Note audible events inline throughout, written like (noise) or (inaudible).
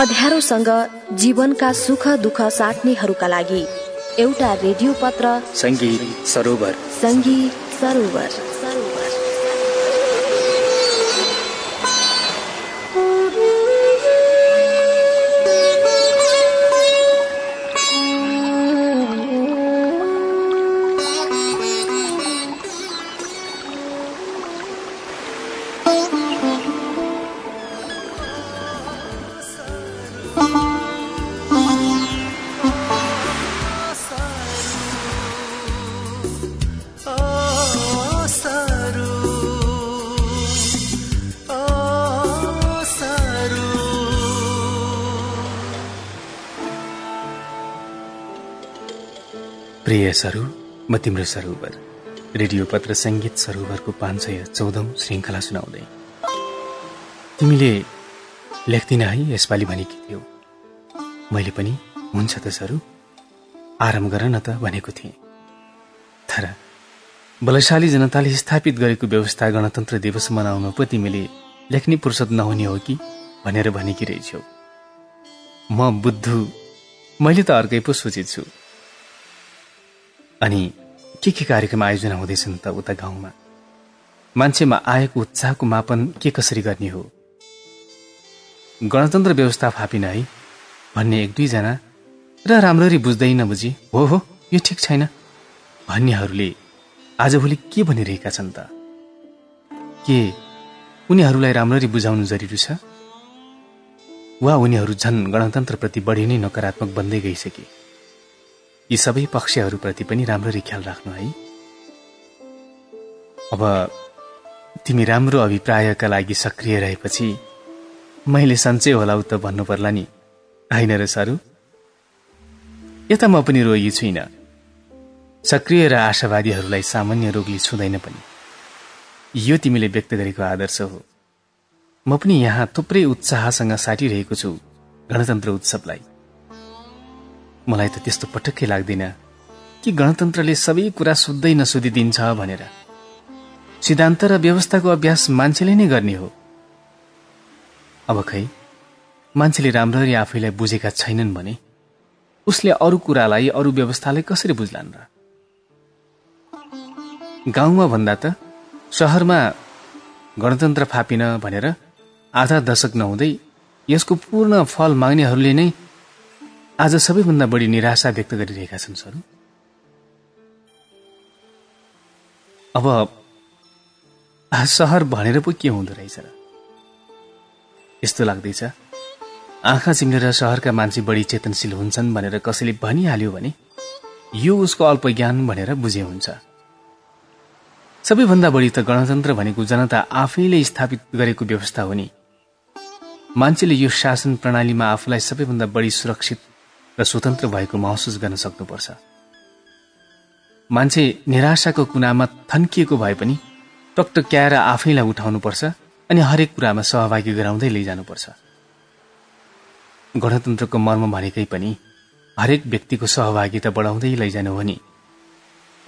अध्यारोसँग जीवनका सुख दुःख साट्नेहरूका लागि एउटा रेडियो पत्र सङ्गीत सरोवर। सङ्गीत सरोवर। प्रिय सरू म तिम्रो सरोवर रेडियो पत्र सङ्गीत सरोवरको पाँच सय चौधौँ श्रृङ्खला सुनाउँदै। तिमीले लेख्दिन है यसपालि भनेकी थियौ। मैले पनि हुन्छ त सरू आराम गर न त भनेको थिएँ। तर बलशाली जनताले स्थापित गरेको व्यवस्था गणतन्त्र दिवस मनाउन पो तिमीले लेख्ने फुर्सद नहुने हो कि भनेर भनेकी रहेछौ। म बुद्धु मैले त अर्कै पो सोचेछु। छु अनि के के कार्यक्रम आयोजना हुँदैछन् त उता गाउँमा? मान्छेमा आएको उत्साहको मापन के कसरी गर्ने हो? गणतन्त्र व्यवस्था फापिन है भन्ने एक दुईजना र राम्ररी बुझ्दै नबुझी हो हो यो ठिक छैन भन्नेहरूले आजभोलि के भनिरहेका छन् त? के उनीहरूलाई राम्ररी बुझाउनु जरुरी छ? वा उनीहरू झन् गणतन्त्रप्रति बढी नै नकारात्मक बन्दै गइसके? यी सबै पक्षहरूप्रति पनि राम्ररी ख्याल राख्नु है। अब तिमी राम्रो अभिप्रायका लागि सक्रिय रहेपछि मैले सन्चै होला त भन्नु पर्ला नि होइन र सारू? यता म पनि रोगी छुइनँ। सक्रिय र आशावादीहरूलाई सामान्य रोगले छुँदैन पनि। यो तिमीले व्यक्त गरेको आदर्श हो। म पनि यहाँ थुप्रै उत्साहसँग साटिरहेको छु गणतन्त्र उत्सवलाई। मलाई त त्यस्तो पटक्कै लाग्दैन कि गणतन्त्रले सबै कुरा सोध्दै नसोधिदिन्छ भनेर। सिद्धान्त र व्यवस्थाको अभ्यास मान्छेले नै गर्ने हो। अब खै मान्छेले राम्ररी आफैलाई बुझेका छैनन् भने उसले अरू कुरालाई अरू व्यवस्थालाई कसरी बुझ्लान् र? गाउँमा भन्दा त सहरमा गणतन्त्र फापिन भनेर आधा दशक नहुँदै यसको पूर्ण फल माग्नेहरूले नै आज सबैभन्दा बढी निराशा व्यक्त गरिरहेका छन् सर। अब सहर भनेर पो के हुँदो रहेछ र? यस्तो लाग्दैछ आँखा चिम्लेर सहरका मान्छे बढी चेतनशील हुन्छन् भनेर कसैले भनिहाल्यो भने यो उसको अल्पज्ञान भनेर बुझे हुन्छ। सबैभन्दा बढी त गणतन्त्र भनेको जनता आफैले स्थापित गरेको व्यवस्था हो नि। मान्छेले यो शासन प्रणालीमा आफूलाई सबैभन्दा बढी सुरक्षित र स्वतन्त्र भएको महसुस गर्न सक्नुपर्छ। मान्छे निराशाको कुनामा थन्किएको भए पनि टकटक्याएर आफैलाई उठाउनुपर्छ अनि हरेक कुरामा सहभागी गराउँदै लैजानुपर्छ। गणतन्त्रको मर्म भनेकै पनि हरेक व्यक्तिको सहभागिता बढाउँदै लैजानु हो नि।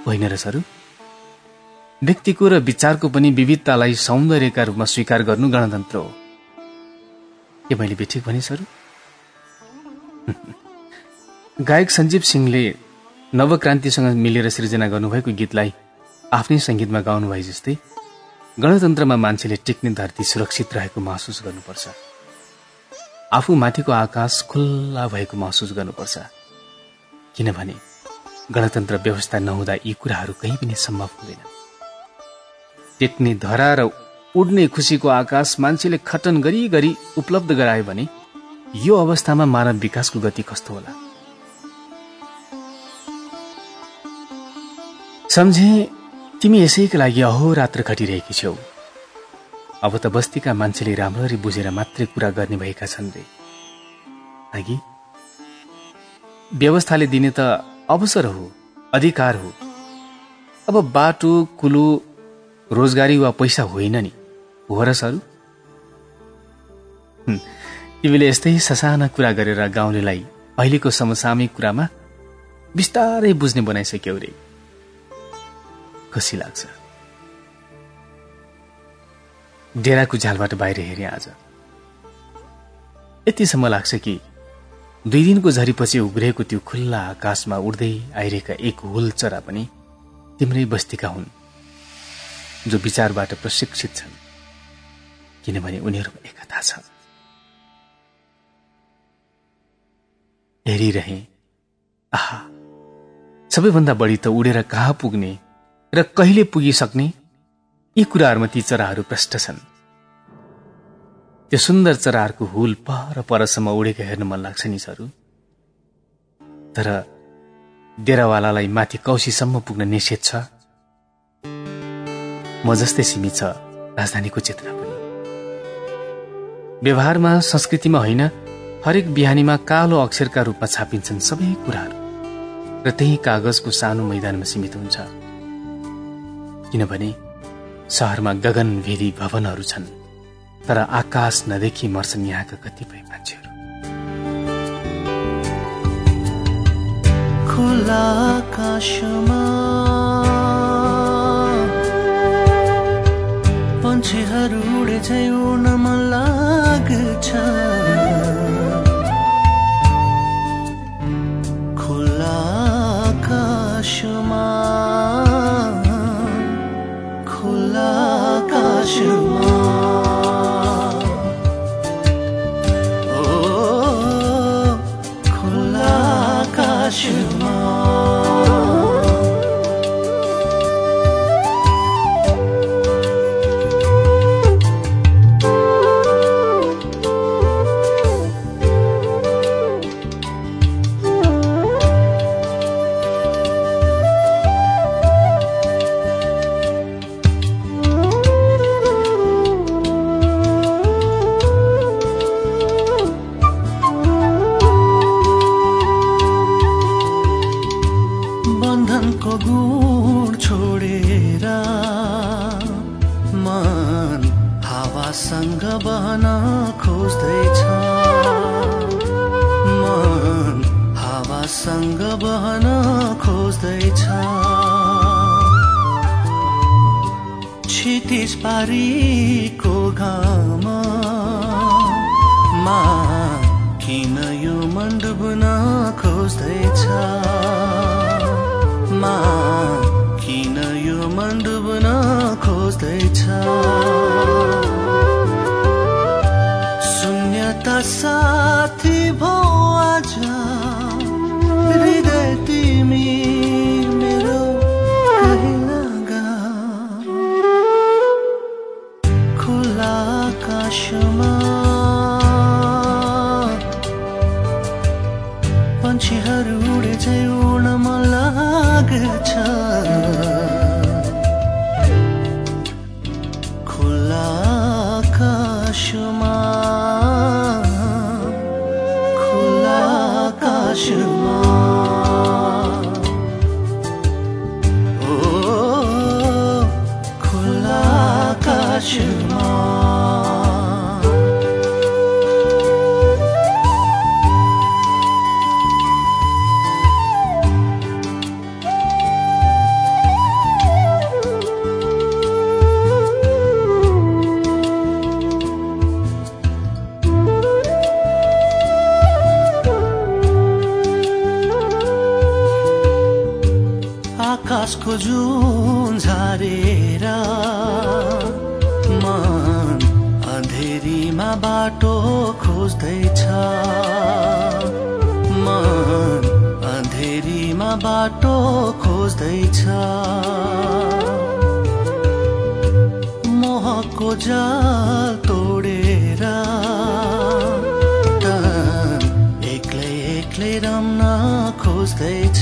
होइन र सर? व्यक्तिको र विचारको पनि विविधतालाई सौन्दर्यका रूपमा स्वीकार गर्नु गणतन्त्र हो। के मैले बेठिक भने सर? गायक सञ्जीव सिंहले नवक्रान्तिसँग मिलेर सृजना गर्नुभएको गीतलाई आफ्नै सङ्गीतमा गाउनु भए जस्तै गणतन्त्रमा मान्छेले टिक्ने धरती सुरक्षित रहेको महसुस गर्नुपर्छ। आफू माथिको आकाश खुल्ला भएको महसुस गर्नुपर्छ। किनभने गणतन्त्र व्यवस्था नहुँदा यी कुराहरू कहीँ पनि सम्भव हुँदैन। टेक्ने धरा र उड्ने खुसीको आकाश मान्छेले खटन गरी गरी उपलब्ध गरायो भने यो अवस्थामा मानव विकासको गति कस्तो होला? सम्झे तिमी यसैका लागि अहोरात्र खटिरहेकी छौ अब त बस्तीका मान्छेले राम्ररी बुझेर मात्रै कुरा गर्ने भएका छन् रे। अघि व्यवस्थाले दिने त अवसर हो अधिकार हो। अब बाटो कुलो रोजगारी वा पैसा होइन नि हो र सर? तिमीले यस्तै ससाना कुरा गरेर गाउँलेलाई अहिलेको समसामयिक कुरामा बिस्तारै बुझ्ने बनाइसक्यौ रे। खुसी लाग्छ। डेराको झ्यालबाट बाहिर हेरेँ आज। यतिसम्म लाग्छ कि दुई दिनको झरीपछि उग्रिएको त्यो खुल्ला आकाशमा उड्दै आइरहेका एक हुल चरा पनि तिम्रै बस्तीका हुन् जो विचारबाट प्रशिक्षित छन् किनभने उनीहरूमा एकता छ। हेरिरहे आहा सबैभन्दा बढी त उडेर कहाँ पुग्ने र कहिले पुगिसक्ने यी कुराहरूमा ती चराहरू प्रष्ट छन्। त्यो सुन्दर चराहरूको हुल पर परसम्म उडेको हेर्न मन लाग्छ नि सरू। तर डेरावालालाई माथि कौशीसम्म पुग्न निषेध छ। म जस्तै सीमित छ राजधानीको चेतना पनि। व्यवहारमा संस्कृतिमा होइन हरेक बिहानीमा कालो अक्षरका रूपमा छापिन्छन् सबै कुराहरू। र त्यही कागजको सानो मैदानमा सीमित हुन्छ। किनभने सहरमा गगनभेदी भवनहरू छन् तर आकाश नदेखि मर्छन् यहाँका कतिपय मान्छेहरू खुला आकाशमा पन्छेहरू उडे चाहिँ उड्न लाग्छ आकाशमा खोज्दैछ मोहको जाल तोडेर एक्लै एक्लै रम्न खोज्दैछ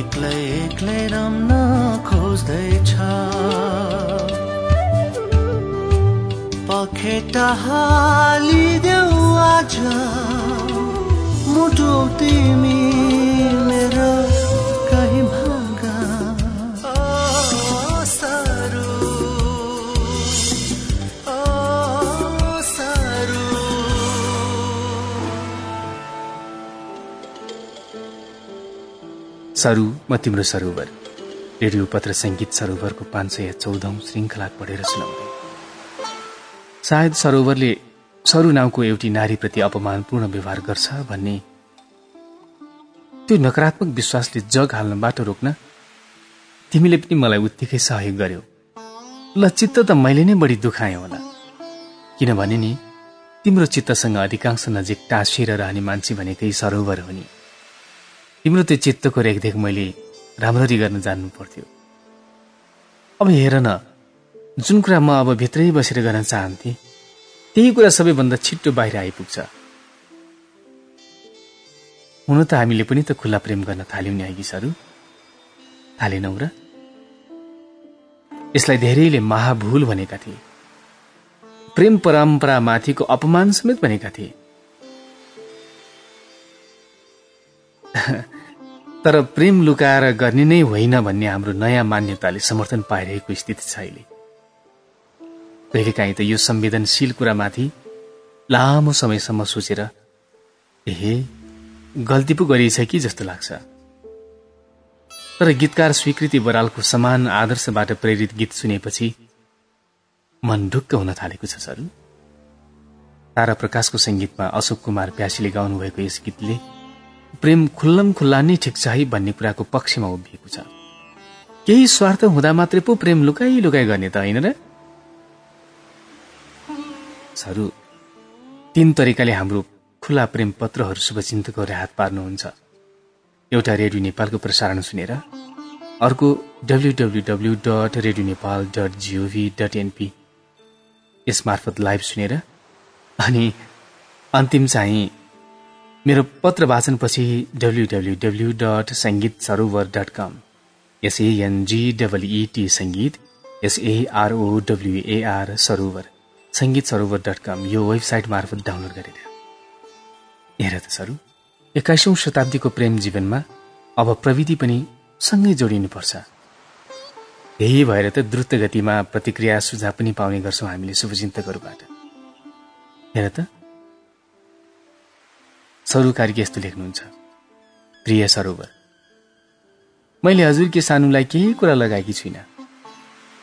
एक्लै एक्लै रम्न खोज्दैछ पखेटा हालिदेऊ आज। मुटु तिमी मेरो कहीँ भागा। सारू सारू सरु म तिम्रो सरोवर। रेडियो पत्र सङ्गीत सरोवरको पाँच सय चौधौँ श्रृङ्खला पढेर सुनाउँदै। सायद सरोवरले सरू नाउँको एउटी नारीप्रति अपमानपूर्ण व्यवहार गर्छ भन्ने त्यो नकारात्मक विश्वासले जग हाल्नबाट रोक्न तिमीले पनि मलाई उत्तिकै सहयोग गर्यो। ल चित्त त मैले नै बढी दुखाएँ होला। किनभने नि तिम्रो चित्तसँग अधिकांश नजिक टाँसिएर रहने मान्छे भनेकै सरोवर हो नि। तिम्रो त्यो चित्तको रेखदेख मैले राम्ररी गर्न जान्नु पर्थ्यो। अब हेर न जुन कुरा म अब भित्रै बसेर गर्न चाहन्थेँ त्यही कुरा सबैभन्दा छिट्टो बाहिर आइपुग्छ। हुन त हामीले पनि त खुल्ला प्रेम गर्न थाल्यौँ नि आइगिसहरू थालेनौ र? यसलाई धेरैले महाभूल भनेका थिए। प्रेम परम्परा माथिको अपमान समेत भनेका थिए। तर प्रेम लुकाएर गर्ने नै होइन भन्ने हाम्रो नयाँ मान्यताले समर्थन पाइरहेको स्थिति छ अहिले। कहिलेकाहीँ त यो संवेदनशील कुरामाथि लामो समयसम्म सोचेर ए गल्ती पो गरिएछ कि जस्तो लाग्छ? तर गीतकार स्वीकृति बरालको समान आदर्शबाट प्रेरित गीत सुनेपछि मन ढुक्क हुन थालेको छ सर। तारा प्रकाशको सङ्गीतमा अशोक कुमार प्यासीले गाउनुभएको यस गीतले प्रेम खुल्लम खुल्ला नै ठिक छ है भन्ने कुराको पक्षमा उभिएको छ। केही स्वार्थ हुँदा मात्रै पो प्रेम लुकाइ लुकाइ गर्ने त होइन र? सरू तीन तरिकाले हाम्रो खुला प्रेम पत्रहरू शुभचिन्तकहरूले हात पार्नुहुन्छ। एउटा रेडियो नेपालको प्रसारण सुनेर अर्को W W W dot radio Nepal dot gov dot N P यसमार्फत live सुनेर अनि अन्तिम चाहिँ मेरो पत्र वाचनपछि W W W dot Sangeet Sarovar dot कम एसएनजी डबलइटी सङ्गीत एसएआरओ डब्लुएआर सरोवर सङ्गीत सरोवर डट कम यो वेबसाइट मार्फत डाउनलोड गरेर हेर त सरू एक्काइसौँ शताब्दीको प्रेम जीवनमा अब प्रविधि पनि सँगै जोडिनुपर्छ। यही भएर त द्रुत गतिमा प्रतिक्रिया सुझाव पनि पाउने गर्छौँ हामीले शुभचिन्तकहरूबाट। हेर त। सरू यस्तो लेख्नुहुन्छ। प्रिय सरोवर मैले हजुर के सानुलाई केही कुरा लगाएकी छुइनँ।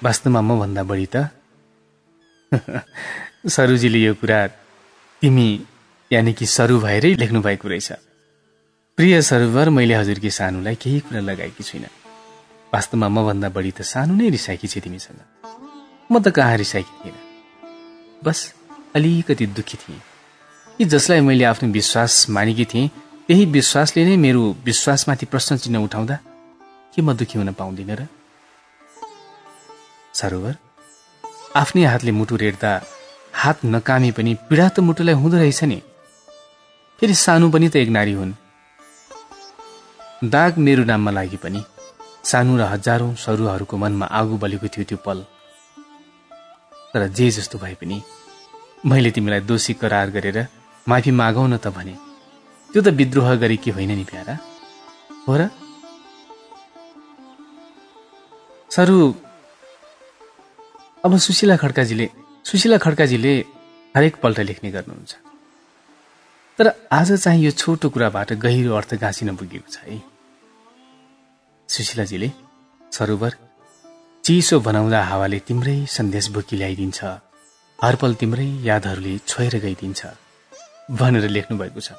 वास्तवमा म भन्दा बढी त (laughs) सरुजीले यो कुरा तिमी यानि कि सरु भएरै लेख्नु भएको रहेछ। प्रिय सरोवर मैले हजुरकी सानुलाई केही कुरा लगाएकी छुइनँ। वास्तवमा मभन्दा बढी त सानो नै रिसाएकी छ तिमीसँग। म त कहाँ रिसाएकी थिइनँ? बस अलिकति दुखी थिएँ। कि जसलाई मैले आफ्नो विश्वास मानेकी थिएँ त्यही विश्वासले नै मेरो विश्वासमाथि प्रश्न चिन्ह उठाउँदा के म दुखी हुन पाउँदिनँ र? सरोवर आफ्नै हातले मुटु रेड्दा हात नकामी पनि पीडा त मुटुलाई हुँदो रहेछ नि। फेरि सानो पनि त एक नारी हुन्। दाग मेरो नाममा लागि पनि सानो र हजारौं सरुहरूको मनमा आगो बलेको थियो त्यो पल। तर जे जस्तो भए पनि मैले तिमीलाई दोषी करार गरेर माफी मागौ न त भने त्यो त विद्रोह गरे कि होइन नि प्यारा? हो र? सरू अब सुशीला खड्काजीले सुशीला खड्काजीले हरेक पल्ट लेख्ने गर्नुहुन्छ। तर आज चाहिँ यो छोटो कुराबाट गहिरो अर्थ गाँसिन पुगेको छ है। सुशीलाजीले सरोवर चिसो बनाउँदा हावाले तिम्रै सन्देश बोकी ल्याइदिन्छ। हरपल तिम्रै यादहरूले छोएर गइदिन्छ भनेर लेख्नु भएको छ।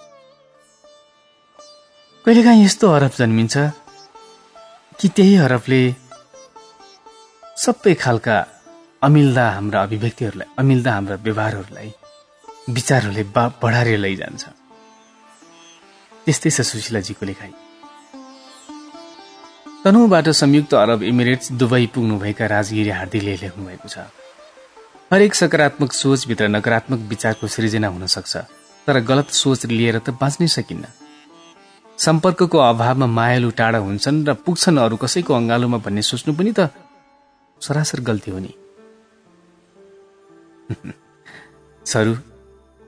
कहिलेकाहीँ यस्तो हरफ जन्मिन्छ कि त्यही हरफले सबै खालका अमिल्दा हाम्रा अभिव्यक्तिहरूलाई अमिल्दा हाम्रा व्यवहारहरूलाई विचारहरूले बा बढाएर लैजान्छ। त्यस्तै छ सुशीलाजीको लेखाइ। तनहुबाट संयुक्त अरब इमिरेट्स दुबई पुग्नुभएका राजगिरी हार्दिकले लेख्नु भएको छ। हरेक सकारात्मक सोचभित्र नकारात्मक विचारको सृजना हुन सक्छ तर गलत सोच लिएर त बाँच्नै सकिन्न। सम्पर्कको अभावमा मायालु टाढा हुन्छन् र पुग्छन् अरू कसैको अङ्गालोमा भन्ने सोच्नु पनि त सरासर गल्ती हो नि। (laughs) सरू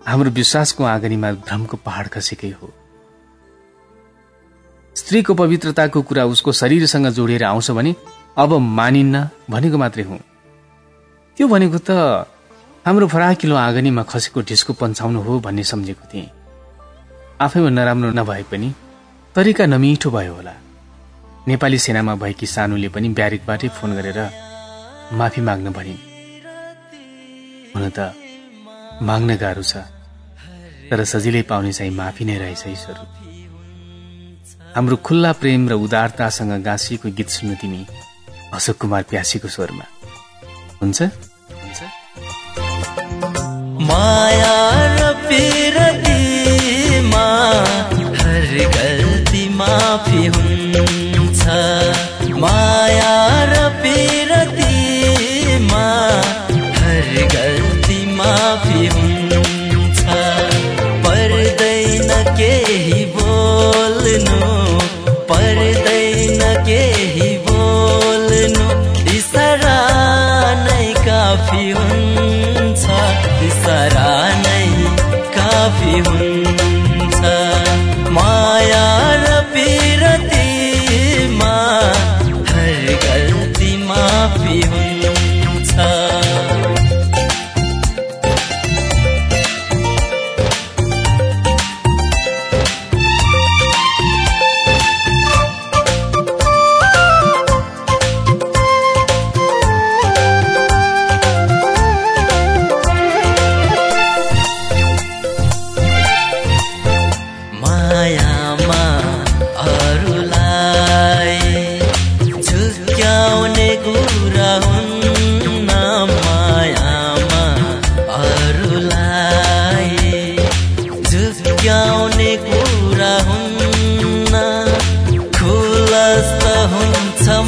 हाम्रो विश्वासको आँगनीमा भ्रमको पहाड खसेकै हो। स्त्रीको पवित्रताको कुरा उसको शरीरसँग जोडिएर आउँछ भने अब मानिन्न भनेको मात्रै हुँ। त्यो भनेको त हाम्रो फराकिलो आँगनीमा खसेको ढिस्को पन्छाउनु हो भन्ने सम्झेको थिएँ। आफैमा नराम्रो नभए पनि तरिका नमिठो भयो होला। नेपाली सेनामा भएकी सानुले पनि ब्यारेकबाटै फोन गरेर माफी माग्न भनिन्। हुन त माग्न गाह्रो छ तर सजिलै पाउने चाहिँ माफी नै रहेछ ईश्वर। हाम्रो खुल्ला प्रेम र उदारतासँग गाँसिएको गीत सुन्नु तिमी अशोक कुमार प्यासीको स्वरमा। हुन्छ? माया र हर गल्ती माफी हुन्छ इसारा नै काफी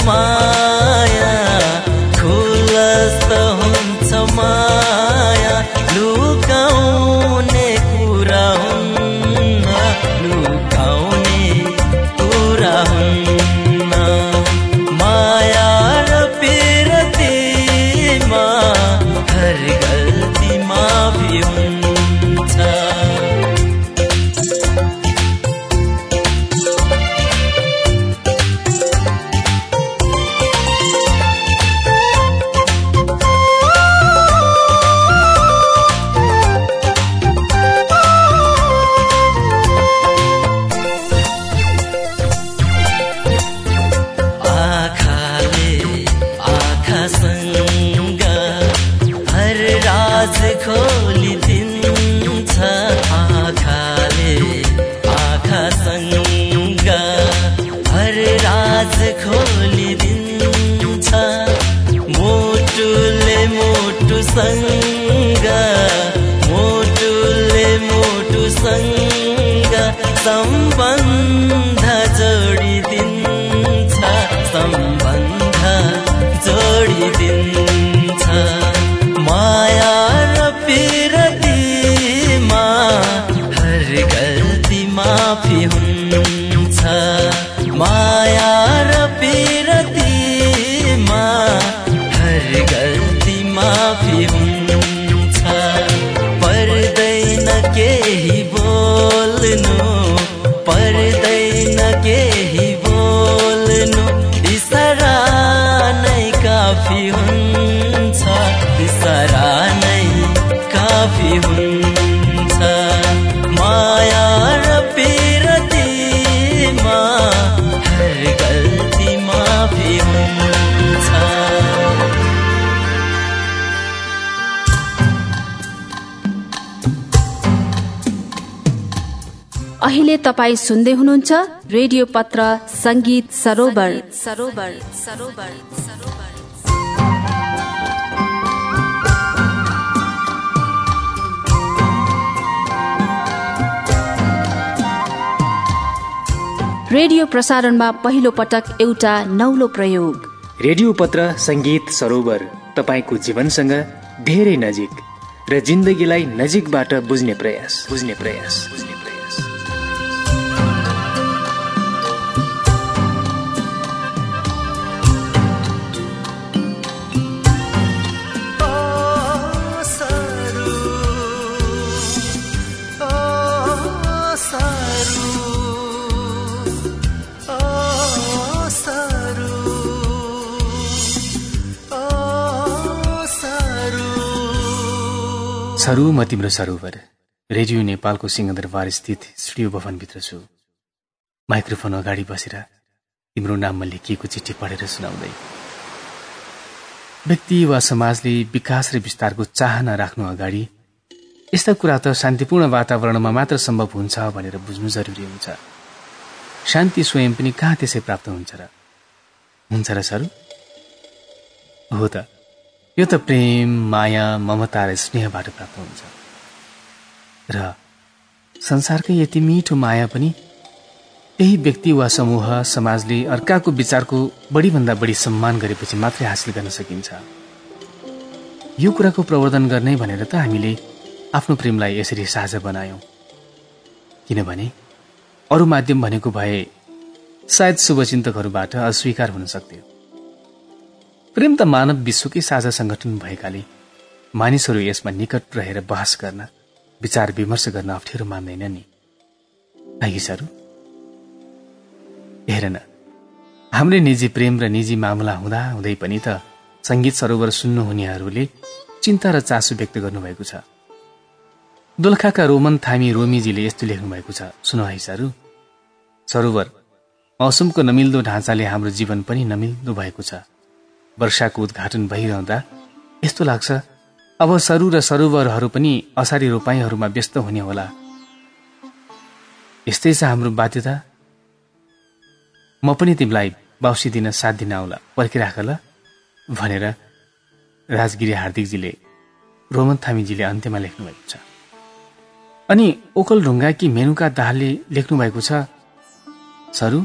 हुन्छ हुन्छ इसारा नै काफी हुन्छ। माया र पिरतीमा हर गल्ती माफी हुन्छ। अहिले तपाईँ सुन्दै हुनुहुन्छ रेडियो पत्र संगीत सरोवर सरोवर सरोवर। रेडियो प्रसारणमा पहिलो पटक एउटा नौलो प्रयोग। रेडियो पत्र सङ्गीत सरोवर तपाईँको जीवनसँग धेरै नजिक र जिन्दगीलाई नजिकबाट बुझ्ने प्रयास बुझ्ने प्रयास सरू म तिम्रो सरोवर रेडियो नेपालको सिंहदरबार स्थित स्टुडियो भवनभित्र छु। माइक्रोफोन अगाडि बसेर तिम्रो नाममा लेखिएको चिठी पढेर सुनाउँदै। व्यक्ति वा समाजले विकास र विस्तारको चाहना राख्नु अगाडि यस्ता कुरा त शान्तिपूर्ण वातावरणमा मात्र सम्भव हुन्छ भनेर बुझ्नु जरुरी हुन्छ। शान्ति स्वयं पनि कहाँ त्यसै प्राप्त हुन्छ र? हुन्छ र सर? हो त। यो त प्रेम माया ममता र स्नेहबाट प्राप्त हुन्छ। र संसारकै यति मिठो माया पनि त्यही व्यक्ति वा समूह समाजले अर्काको विचारको बढीभन्दा बढी सम्मान गरेपछि मात्रै हासिल गर्न सकिन्छ। यो कुराको प्रवर्धन गर्ने भनेर त हामीले आफ्नो प्रेमलाई यसरी साझा बनायौँ। किनभने अरू माध्यम भनेको भए सायद शुभचिन्तकहरूबाट अस्वीकार हुन सक्थ्यो। प्रेम त मानव विश्वकै साझा सङ्गठन भएकाले मानिसहरू यसमा निकट रहेर बहस गर्न विचार विमर्श गर्न अप्ठ्यारो मान्दैन नि। नागिसहरू हेर न हाम्रै निजी प्रेम र निजी मामला हुँदा हुँदै पनि त सङ्गीत सरोवर सुन्नुहुनेहरूले चिन्ता र चासो व्यक्त गर्नुभएको छ। दोलखाका रोमन थामी रोमीजीले यस्तो लेख्नु भएको छ। सुन है सारू। सरोवर मौसमको नमिल्दो ढाँचाले हाम्रो जीवन पनि नमिल्दो भएको छ। वर्षाको उद्घाटन भइरहँदा यस्तो लाग्छ। अब सरु र सरोवरहरू पनि असारी रोपाईँहरूमा व्यस्त हुने होला। यस्तै छ हाम्रो बाध्यता। म पनि तिमीलाई बाउसी दिन साथ दिन आउला। पर्खिराख ल भनेर राजगिरी हार्दिकजीले रोमन थामीजीले अन्त्यमा लेख्नुभएको छ। अनि ओकल ढुङ्गा मेनुका दाहालले लेख्नु भएको छ सरू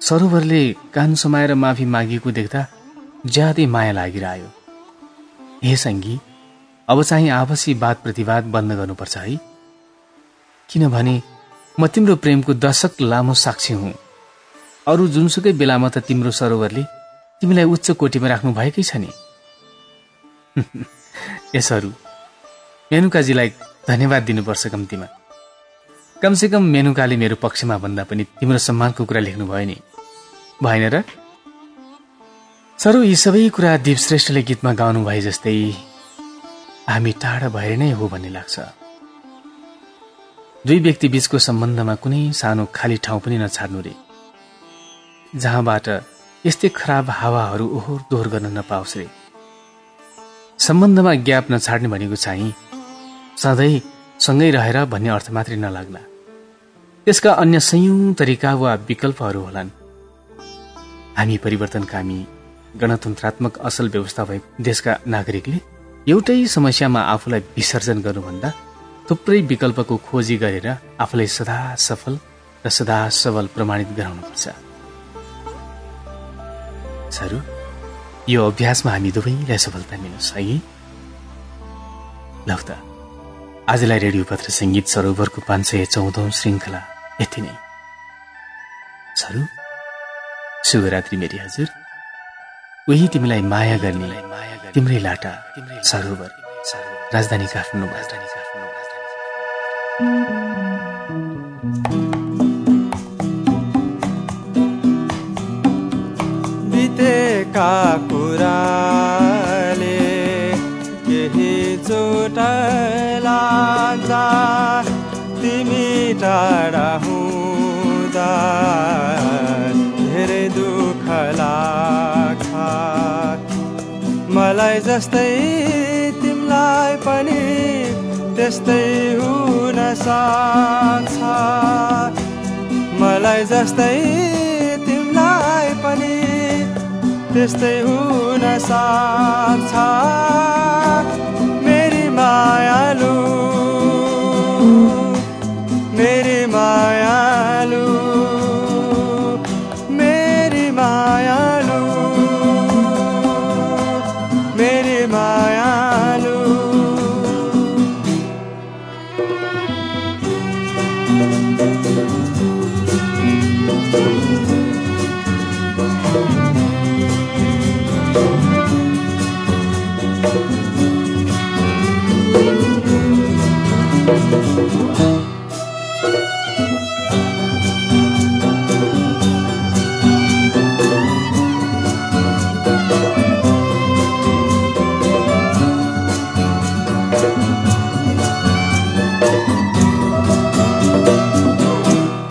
सरोवरले कान समाएर माफी मागिएको देख्दा ज्यादै माया लागिरह्यो। हे सङ्गी अब चाहिँ आपसी वाद प्रतिवाद बन्द गर्नुपर्छ है। किनभने म तिम्रो प्रेमको दशक लामो साक्षी हुँ। अरू जुनसुकै बेलामा त तिम्रो सरोवरले तिमीलाई उच्च कोटीमा राख्नु भएकै छ नि। (laughs) यसहरू मेनुकाजीलाई धन्यवाद दिनुपर्छ कम्तीमा। कमसेकम मेनुकाले मेरो पक्षमा भन्दा पनि तिम्रो सम्मानको कुरा लेख्नु भयो नि। भएन र? सरू यी सबै कुरा दिप श्रेष्ठले गीतमा गाउनु भए जस्तै हामी टाढा भएर नै हो भन्ने लाग्छ। दुई व्यक्ति बीचको सम्बन्धमा कुनै सानो खाली ठाउँ पनि नछाड्नु रे। जहाँबाट यस्तै खराब हावाहरू ओहोर दोहोर गर्न नपाओस् रे। सम्बन्धमा ग्याप नछाड्ने भनेको चाहिँ सधैँ सँगै रहेर भन्ने अर्थ मात्रै नलाग्ला। त्यसका अन्य संयौँ तरिका वा विकल्पहरू होलान्। हामी परिवर्तनकामी गणतन्त्रात्मक असल व्यवस्था भएको देशका नागरिकले एउटै समस्यामा आफूलाई विसर्जन गर्नुभन्दा थुप्रै विकल्पको खोजी गरेर आफूलाई सदा सफल र सदा सबल प्रमाणित गराउनुपर्छ। सरू यो अभ्यासमा हामी दुवैलाई सफलता मिलोस् है? त आजलाई रेडियो पत्र सङ्गीत सरोवरको पाँच सय चौधौँ श्रृङ्खला यति नै। सरू शुभरात्रि मेरी हजुर। उही तिमीलाई माया गर्ने तिम्रै लाटा सरोवर राजधानी काठमाडौँ राजधानी काठमाडौँ बितेका कुराले केही चोट लाग्दा तिमी टाढा हुँदा धेरै दुःख लाग्छ मलाई जस्तै तिमीलाई पनि त्यस्तै हुन सक्छ। मलाई जस्तै तिमीलाई पनि त्यस्तै हुन सक्छ। मेरी मायालु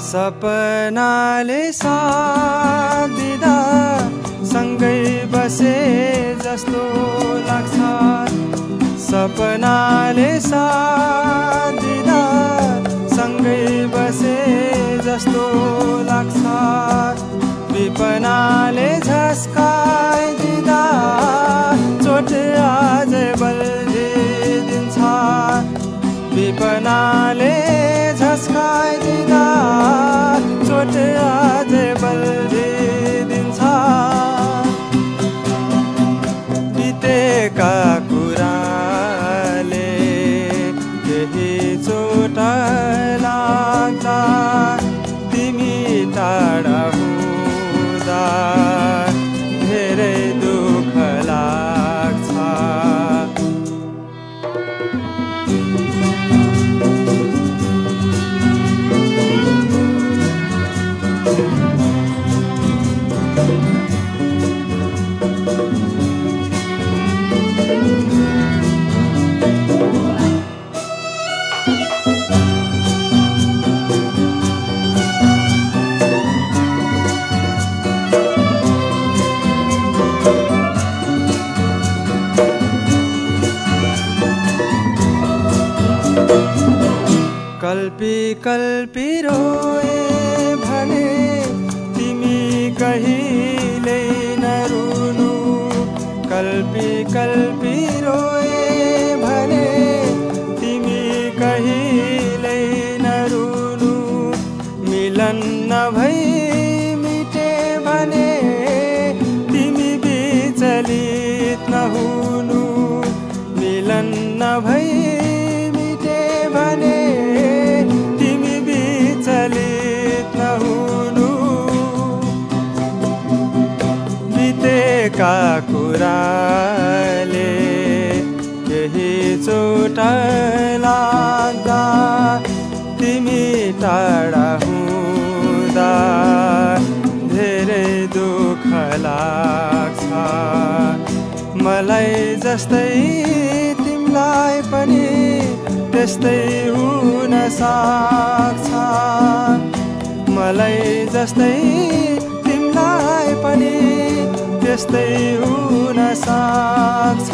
सपनाले साथ दिँदा सँगै बसे जस्तो लाग्छ। सपनाले साथ दिँदा सँगै बसे जस्तो लाग्छ। विपनाले झस्काइदिँदा चोट अझै बल्झिदिन्छ विपनाले झस्काइदिँदा चोट अझै बल्झिदिन्छ कहिले नरुनु मिलन नभई मिटे भने तिमी विचलित नहुनु। मिलन नभई मिटे भने तिमी नहुनु। बितेका कुराले केही चोट टाढा हुँदा धेरै दुःख लाग्छ। मलाई जस्तै तिमीलाई पनि त्यस्तै हुन सक्छ। मलाई जस्तै तिमीलाई पनि त्यस्तै हुन सक्छ।